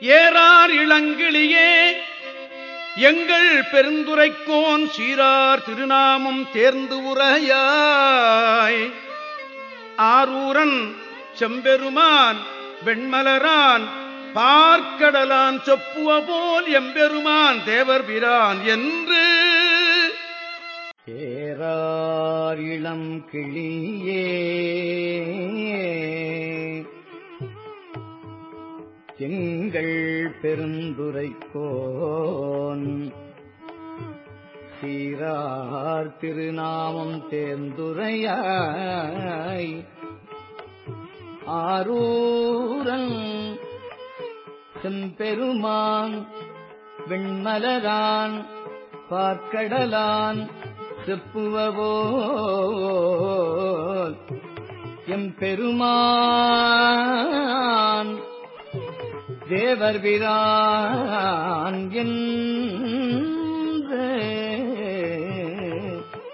ஏறார் இளங்கிளியே எங்கள் பெருந்துரைக்கோன் சீரார் திருநாமம் தேர்ந்து உரையாய். ஆரூரன் செம்பெருமான் வெண்மலரான் பார்க்கடலான் சொப்புவ போல் எம்பெருமான் தேவர் பிரான் என்று. ஏறார் இளம் கிளியே எங்கள் பெருந்துரைக்கோன். சீரார் திருநாமம் தேர்ந்துரையாய். ஆரூரன் செம்பெருமான் வெண்மலரான் பார்க்கடலான் செப்புவபோல் எம்பெருமான் தேவர் பிரான்